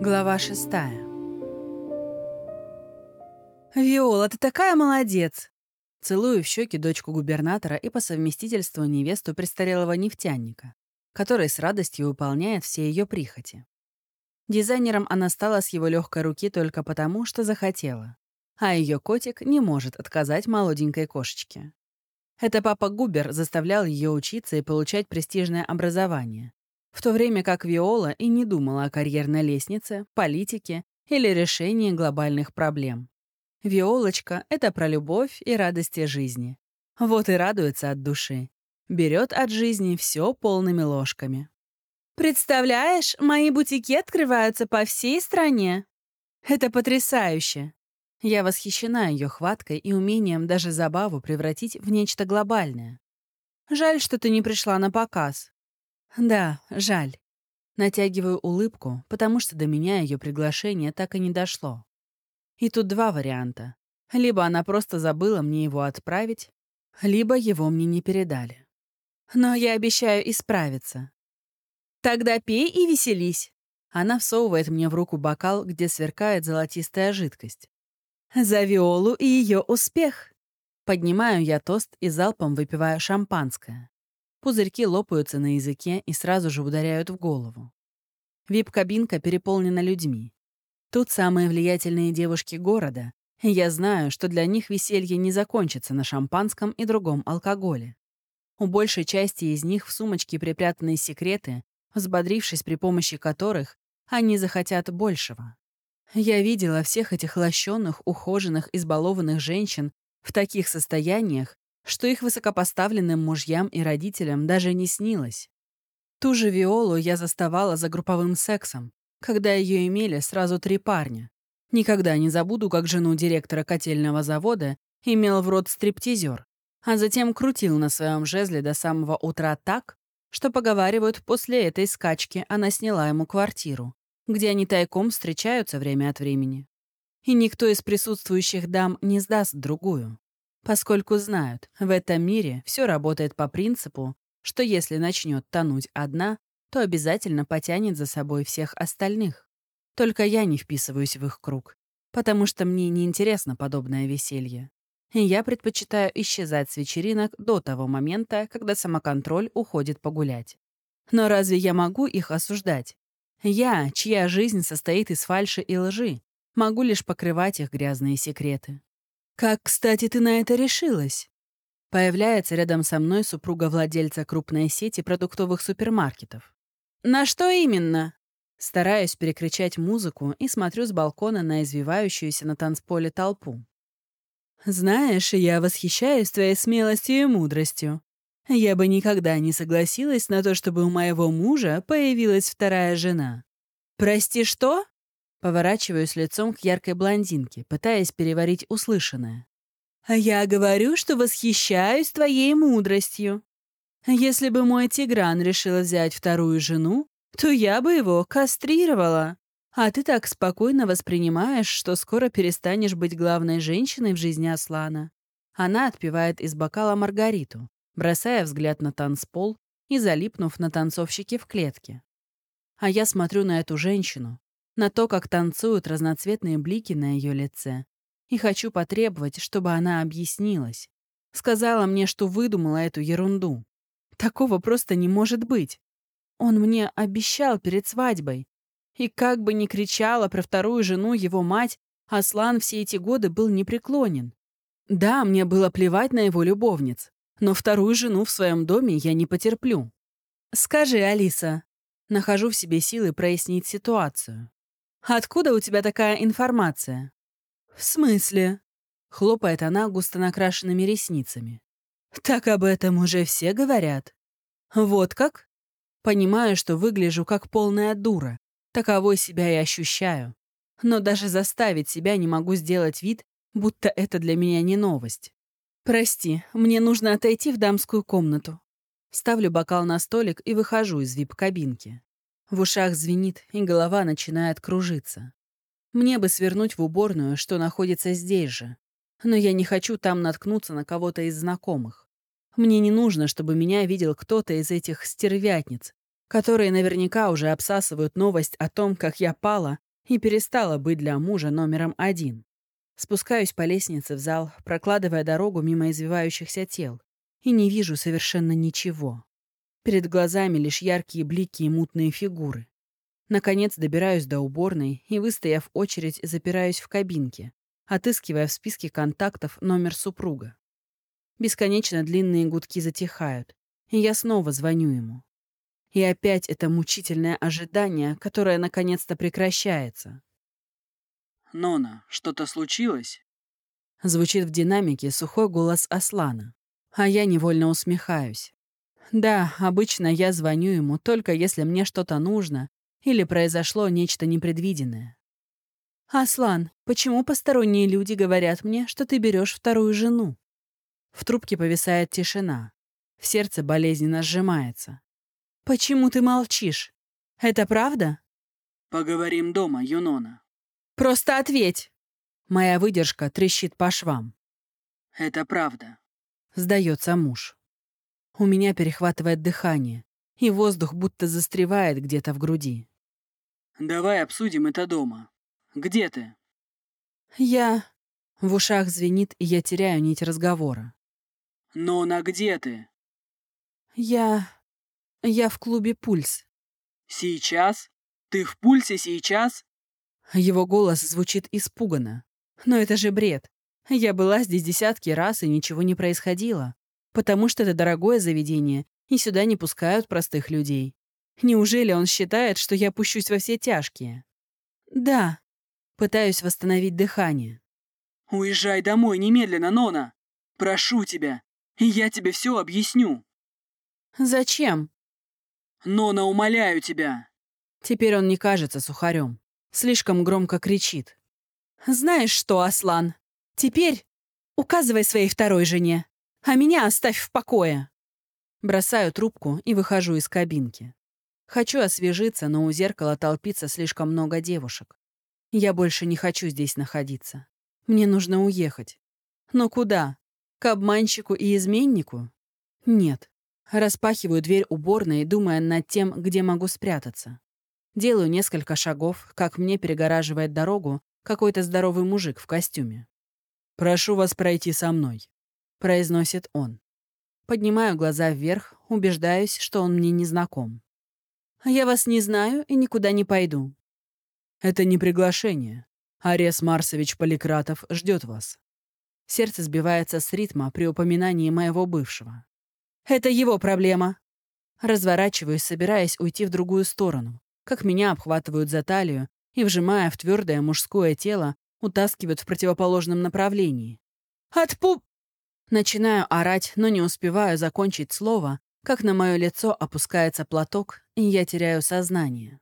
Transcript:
Глава шестая. «Виола, ты такая молодец!» Целую в щеки дочку губернатора и по совместительству невесту престарелого нефтяника, который с радостью выполняет все ее прихоти. Дизайнером она стала с его легкой руки только потому, что захотела. А ее котик не может отказать молоденькой кошечке. Это папа Губер заставлял ее учиться и получать престижное образование, в то время как Виола и не думала о карьерной лестнице, политике или решении глобальных проблем. Виолочка — это про любовь и радости жизни. Вот и радуется от души. Берет от жизни все полными ложками. «Представляешь, мои бутики открываются по всей стране. Это потрясающе!» Я восхищена ее хваткой и умением даже забаву превратить в нечто глобальное. Жаль, что ты не пришла на показ. Да, жаль. Натягиваю улыбку, потому что до меня ее приглашение так и не дошло. И тут два варианта. Либо она просто забыла мне его отправить, либо его мне не передали. Но я обещаю исправиться. Тогда пей и веселись. Она всовывает мне в руку бокал, где сверкает золотистая жидкость. За Виолу и ее успех. Поднимаю я тост и залпом выпиваю шампанское. Пузырьки лопаются на языке и сразу же ударяют в голову. Вип-кабинка переполнена людьми. Тут самые влиятельные девушки города, я знаю, что для них веселье не закончится на шампанском и другом алкоголе. У большей части из них в сумочке припрятаны секреты, взбодрившись при помощи которых они захотят большего. Я видела всех этих лощенных, ухоженных, избалованных женщин в таких состояниях, что их высокопоставленным мужьям и родителям даже не снилось. Ту же Виолу я заставала за групповым сексом, когда ее имели сразу три парня. Никогда не забуду, как жену директора котельного завода имел в рот стриптизер, а затем крутил на своем жезле до самого утра так, что, поговаривают, после этой скачки она сняла ему квартиру, где они тайком встречаются время от времени. И никто из присутствующих дам не сдаст другую поскольку знают, в этом мире все работает по принципу, что если начнет тонуть одна, то обязательно потянет за собой всех остальных. Только я не вписываюсь в их круг, потому что мне не интересно подобное веселье. И я предпочитаю исчезать с вечеринок до того момента, когда самоконтроль уходит погулять. Но разве я могу их осуждать? Я, чья жизнь состоит из фальши и лжи, могу лишь покрывать их грязные секреты. «Как, кстати, ты на это решилась?» Появляется рядом со мной супруга владельца крупной сети продуктовых супермаркетов. «На что именно?» Стараюсь перекричать музыку и смотрю с балкона на извивающуюся на танцполе толпу. «Знаешь, я восхищаюсь твоей смелостью и мудростью. Я бы никогда не согласилась на то, чтобы у моего мужа появилась вторая жена. Прости, что?» Поворачиваюсь лицом к яркой блондинке, пытаясь переварить услышанное. «А я говорю, что восхищаюсь твоей мудростью. Если бы мой Тигран решил взять вторую жену, то я бы его кастрировала. А ты так спокойно воспринимаешь, что скоро перестанешь быть главной женщиной в жизни Аслана». Она отпивает из бокала Маргариту, бросая взгляд на танцпол и залипнув на танцовщики в клетке. А я смотрю на эту женщину, на то, как танцуют разноцветные блики на ее лице. И хочу потребовать, чтобы она объяснилась. Сказала мне, что выдумала эту ерунду. Такого просто не может быть. Он мне обещал перед свадьбой. И как бы ни кричала про вторую жену его мать, Аслан все эти годы был непреклонен. Да, мне было плевать на его любовниц, но вторую жену в своем доме я не потерплю. Скажи, Алиса, нахожу в себе силы прояснить ситуацию. Откуда у тебя такая информация?» «В смысле?» — хлопает она густо накрашенными ресницами. «Так об этом уже все говорят». «Вот как?» Понимаю, что выгляжу как полная дура. Таковой себя и ощущаю. Но даже заставить себя не могу сделать вид, будто это для меня не новость. «Прости, мне нужно отойти в дамскую комнату». Ставлю бокал на столик и выхожу из вип-кабинки. В ушах звенит, и голова начинает кружиться. Мне бы свернуть в уборную, что находится здесь же. Но я не хочу там наткнуться на кого-то из знакомых. Мне не нужно, чтобы меня видел кто-то из этих стервятниц, которые наверняка уже обсасывают новость о том, как я пала, и перестала быть для мужа номером один. Спускаюсь по лестнице в зал, прокладывая дорогу мимо извивающихся тел, и не вижу совершенно ничего. Перед глазами лишь яркие блики и мутные фигуры. Наконец добираюсь до уборной и, выстояв очередь, запираюсь в кабинке, отыскивая в списке контактов номер супруга. Бесконечно длинные гудки затихают, и я снова звоню ему. И опять это мучительное ожидание, которое наконец-то прекращается. «Нона, что-то случилось?» Звучит в динамике сухой голос Аслана, а я невольно усмехаюсь. Да, обычно я звоню ему только если мне что-то нужно или произошло нечто непредвиденное. «Аслан, почему посторонние люди говорят мне, что ты берешь вторую жену?» В трубке повисает тишина. В сердце болезненно сжимается. «Почему ты молчишь? Это правда?» «Поговорим дома, Юнона». «Просто ответь!» Моя выдержка трещит по швам. «Это правда», — сдается муж. У меня перехватывает дыхание, и воздух будто застревает где-то в груди. «Давай обсудим это дома. Где ты?» «Я...» В ушах звенит, и я теряю нить разговора. «Нона, где ты?» «Я... я в клубе «Пульс». «Сейчас? Ты в «Пульсе» сейчас?» Его голос звучит испуганно. Но это же бред. Я была здесь десятки раз, и ничего не происходило. Потому что это дорогое заведение, и сюда не пускают простых людей. Неужели он считает, что я пущусь во все тяжкие? Да. Пытаюсь восстановить дыхание. «Уезжай домой немедленно, Нона! Прошу тебя, и я тебе все объясню!» «Зачем?» «Нона, умоляю тебя!» Теперь он не кажется сухарем. Слишком громко кричит. «Знаешь что, Аслан, теперь указывай своей второй жене, а меня оставь в покое!» Бросаю трубку и выхожу из кабинки. Хочу освежиться, но у зеркала толпится слишком много девушек. Я больше не хочу здесь находиться. Мне нужно уехать. Но куда? К обманщику и изменнику? Нет. Распахиваю дверь уборной, думая над тем, где могу спрятаться. Делаю несколько шагов, как мне перегораживает дорогу какой-то здоровый мужик в костюме. «Прошу вас пройти со мной», — произносит он. Поднимаю глаза вверх, убеждаюсь, что он мне не знаком. «Я вас не знаю и никуда не пойду». «Это не приглашение. Арес Марсович Поликратов ждет вас». Сердце сбивается с ритма при упоминании моего бывшего. «Это его проблема». Разворачиваюсь, собираясь уйти в другую сторону как меня обхватывают за талию и, вжимая в твердое мужское тело, утаскивают в противоположном направлении. «Отпу...» Начинаю орать, но не успеваю закончить слово, как на мое лицо опускается платок, и я теряю сознание.